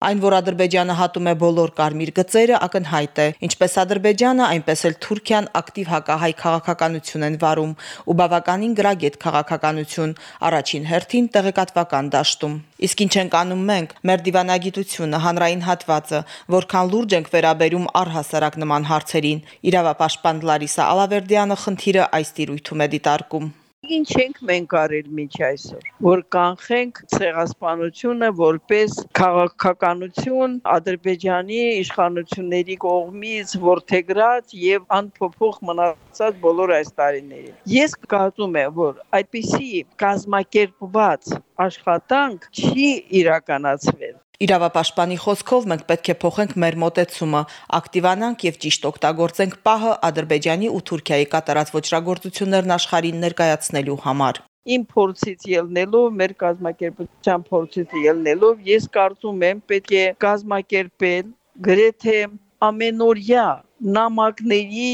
Այն, որ Ադրբեջանը հատում է բոլոր կարմիր գծերը, ակնհայտ է։ Ինչպես Ադրբեջանը, այնպես էլ Թուրքիան ակտիվ հակահայ քաղաքականություն են վարում ու բավականին գրագետ քաղաքականություն, առաջին հերթին տեղեկատվական դաշտում։ Իսկ ինչ ենք անում մենք, մեր դիվանագիտությունը, հանրային հատվածը, որքան լուրջ ենք վերաբերում առհասարակ նման հարցերին։ Իրավապաշտպան Լարիսա Ալավերդյանը խնդիրը այս տիրույթում է դիտարկում ինչ ենք մենք արել միջ այսօր, որ կանխենք ցեղասպանությունը որպես քաղաքականություն Ադրբեջանի իշխանությունների կողմից որթեգրած եւ անփոփոխ մնացած բոլոր այս տարիներին։ Ես կարծում եմ, որ այդպիսի կազմակերպված աշխատանք չի իրականացվել Իրավապաշտպանի խոսքով մենք պետք է փոխենք մեր մոտեցումը, ակտիվանանք եւ ճիշտ օգտագործենք պահը Ադրբեջանի ու Թուրքիայի կատարած ոչրագործություններն աշխարհին ներկայացնելու համար իմ փորձից ելնելով, մեր կազմակերպության փորձից ելնելով, ես կարծում եմ պետք է կազմակերպել գրեթե ամենօրյա նամակների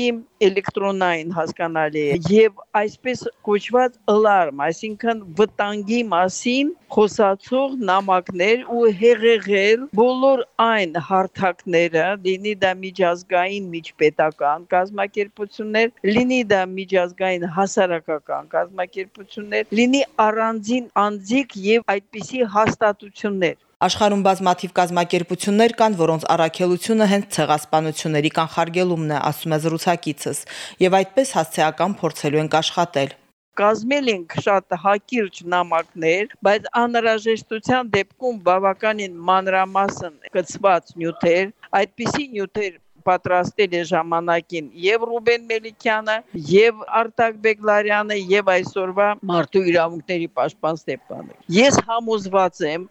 էլեկտրոնային հասկանալի է եւ այսպես կոչված alarm, այսինքն վտանգի մասին խոսացող նամակներ ու հեղեղել բոլոր այն հարթակները, լինի դա միջազգային միջպետական կազմակերպություններ, լինի դա միջազգային հասարակական կազմակերպություններ, լինի առանձին անձիկ եւ այդպիսի հաստատություններ Աշխարհում բազմաթիվ կազմակերպություններ կան, որոնց առաքելությունը հենց ցեղասպանությունների կանխարգելումն է, ասում է զրուցակիցս, եւ այդպես հասցեական փորձելու ենք աշխատել կազմել ենք շատ հակիրճ նամակներ, բայց անհրաժեշտության դեպքում բավականին մանրամասն կցված նյութեր, այդպիսի նյութեր պատրաստել է ժամանակին եւ Ռուբեն Մելիքյանը, եւ Արտակ Բեգլարյանը, եւ այսօրվա Մարդու իրավունքների պաշտպան Ստեփանը։ Ես համոզված եմ,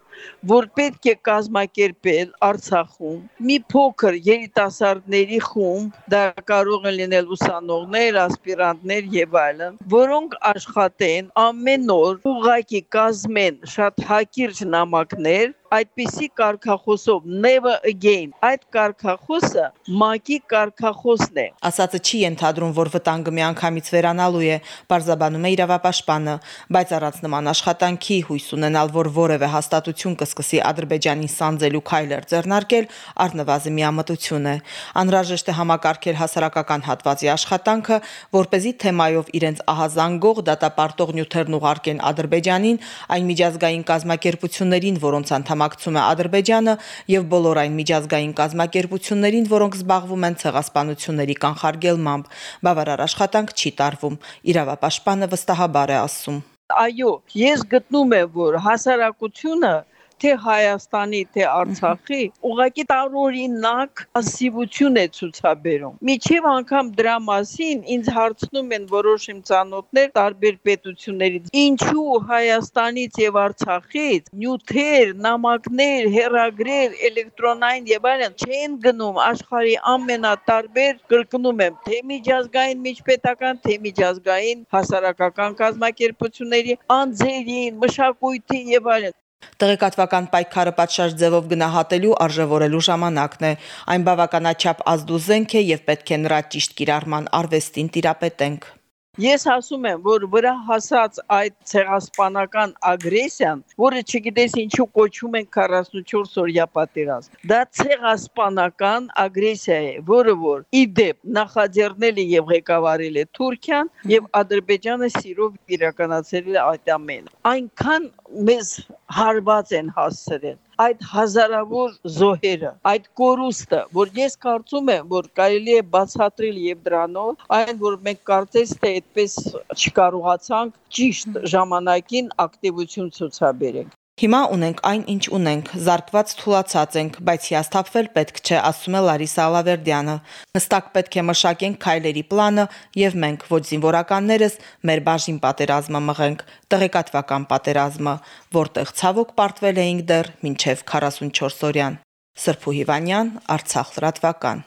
որ պետք է կազմակերպել Արցախում մի փոքր երիտասարդների խումբ, դա կարող են լինել ուսանողներ, ասպիրանտներ եւ այլն, որոնք աշխատեն ամեն օր ուղակի կազմեն շատ հակիրճ նամակներ այդպիսի կարկախոսով never again այդ կարկախոսը մակի կարկախոսն է ասածը չի ընդհանրում որ վտանգը միանգամից վերանալու է բարձաբանում է իրավապաշտպանը բայց առանց նման աշխատանքի հույս ունենալ որ որևէ հաստատություն հանրություն կսկսի Ադրբեջանին սանձելու քայլեր ձեռնարկել, առնվազն միամտություն է։ Անհրաժեշտ է համակարգել հասարակական հատվածի աշխատանքը, որ เป զի թեմայով իրենց ահազանգող դատապարտող նյութերն ուղարկեն Ադրբեջանին, այն միջազգային կազմակերպություններին, որոնց անդամակցում է Ադրբեջանը, եւ բոլոր այն միջազգային կազմակերպություններին, որոնք զբաղվում են ցեղասպանությունների կանխարգելմամբ։ Բավարար աշխատանք չի տարվում։ Իրավապաշտպանը վստահաբար է ասում այո, ես գտնում եմ, որ հասարակությունը թե Հայաստանի, թե Արցախի ուղղակի տարօրինակ ասիվություն է ցուցաբերում։ Միջև անգամ դրա մասին ինձ հարցնում են որոշ իմ ցանոթներ տարբեր պետություններից. ինչու Հայաստանից եւ Արցախից նյութեր, նամակներ, հերագրեր, էլեկտրոնային եւ այլն չեն գնում աշխարհի ամենատարբեր կրկնում եմ, թե միջազգային միջպետական, թե միջազգային հասարակական կազմակերպությունների անձերին, մշակույթի եւ այլն Տեղեկատվական պայքարը պատշաճ ձևով գնահատելու արժևորելու ժամանակն է։ Այն բավականաչափ ազդու զենք է եւ պետք է նրա ճիշտ կիրառման արվեստին տիրապետենք։ Ես ասում եմ, որ վրա հասած այդ ցեղասպանական ագրեսիան, որը չգիտես ինչու կոչում են 44 օրյա պատերազմ, դա ցեղասպանական ագրեսիա է, որը որ իդեպ նախաձեռնել է եւ ղեկավարել է Թուրքիան եւ Ադրբեջանը սիրով իրականացրել է այդ ամենը։ Այնքան մեզ հարված են հասցրել այդ հազարավոր զոհերը, այդ կորուստը, որ ես կարծում եմ, որ կարելի է բացատրել եւ դրանով, այն որ մենք կարծես թե այդպես չկարողացանք ճիշտ ժամանակին ակտիվություն ցուցաբերենք։ Հիմա ունենք այն, ինչ ունենք, զարգված թուլացած ենք, բայց հիասթափվել պետք չէ, ասում է Լարիսա Ալավերդյանը։ Հստակ պետք է մշակենք քայլերի պլանը եւ մենք, ոչ զինվորականներս, մեր բաժին պատերազմը մղենք, տեղեկատվական պատերազմը, որտեղ ցավոք պարտվել էինք դեռ մինչև 44 օրյան։ Սրփու Հիվանյան, Արցախ լրատվական։